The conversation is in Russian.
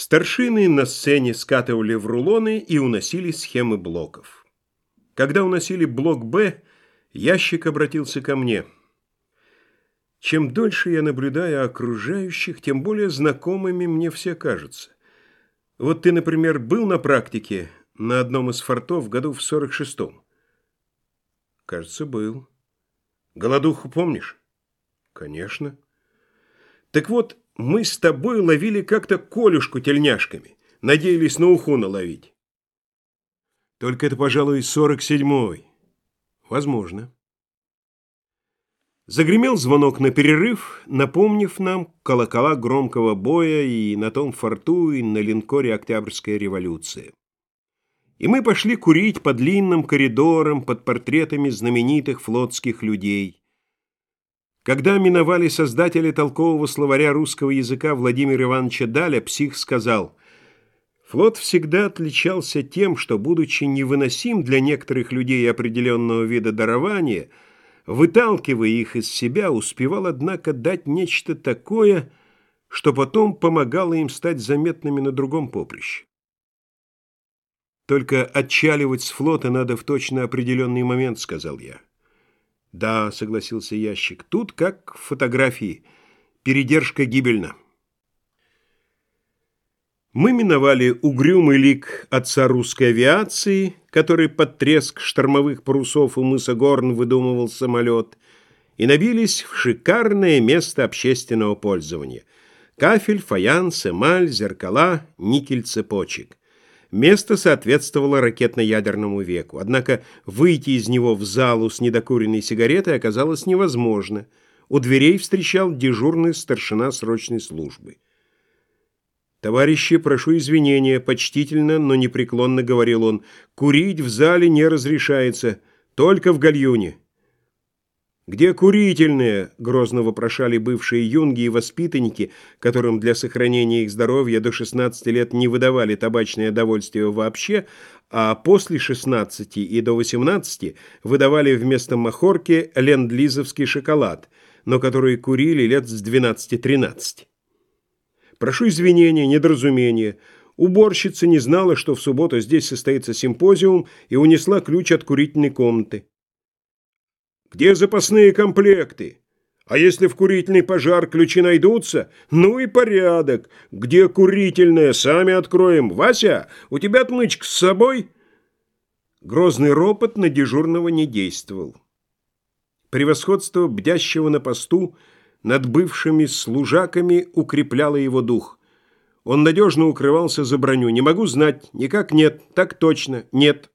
Старшины на сцене скатывали в рулоны и уносили схемы блоков. Когда уносили блок «Б», ящик обратился ко мне. Чем дольше я наблюдаю окружающих, тем более знакомыми мне все кажутся. Вот ты, например, был на практике на одном из фортов году в 46-м? Кажется, был. Голодуху помнишь? Конечно. Так вот, мы с тобой ловили как-то колюшку тельняшками. Надеялись на уху наловить. Только это, пожалуй, сорок седьмой. Возможно. Загремел звонок на перерыв, напомнив нам колокола громкого боя и на том форту, и на линкоре Октябрьская революция. И мы пошли курить по длинным коридорам под портретами знаменитых флотских людей. Когда миновали создатели толкового словаря русского языка Владимира Ивановича Даля, псих сказал, «Флот всегда отличался тем, что, будучи невыносим для некоторых людей определенного вида дарования, выталкивая их из себя, успевал, однако, дать нечто такое, что потом помогало им стать заметными на другом поприще. «Только отчаливать с флота надо в точно определенный момент», — сказал я. «Да», — согласился ящик, — «тут как в фотографии. Передержка гибельна». Мы миновали угрюмый лик отца русской авиации, который под треск штормовых парусов у мыса Горн выдумывал самолет, и набились в шикарное место общественного пользования. Кафель, фаянс, эмаль, зеркала, никель цепочек. Место соответствовало ракетно-ядерному веку. Однако выйти из него в залу с недокуренной сигаретой оказалось невозможно. У дверей встречал дежурный старшина срочной службы. «Товарищи, прошу извинения», — почтительно, но непреклонно говорил он. «Курить в зале не разрешается, только в гальюне». «Где курительные?» — грозно вопрошали бывшие юнги и воспитанники, которым для сохранения их здоровья до 16 лет не выдавали табачное довольствие вообще, а после 16 и до 18 выдавали вместо махорки ленд-лизовский шоколад, но который курили лет с 12-13. «Прошу извинения, недоразумения». Уборщица не знала, что в субботу здесь состоится симпозиум, и унесла ключ от курительной комнаты. Где запасные комплекты? А если в курительный пожар ключи найдутся? Ну и порядок. Где курительная? Сами откроем. Вася, у тебя отмычка с собой?» Грозный ропот на дежурного не действовал. Превосходство бдящего на посту над бывшими служаками укрепляло его дух. Он надежно укрывался за броню. «Не могу знать. Никак нет. Так точно. Нет».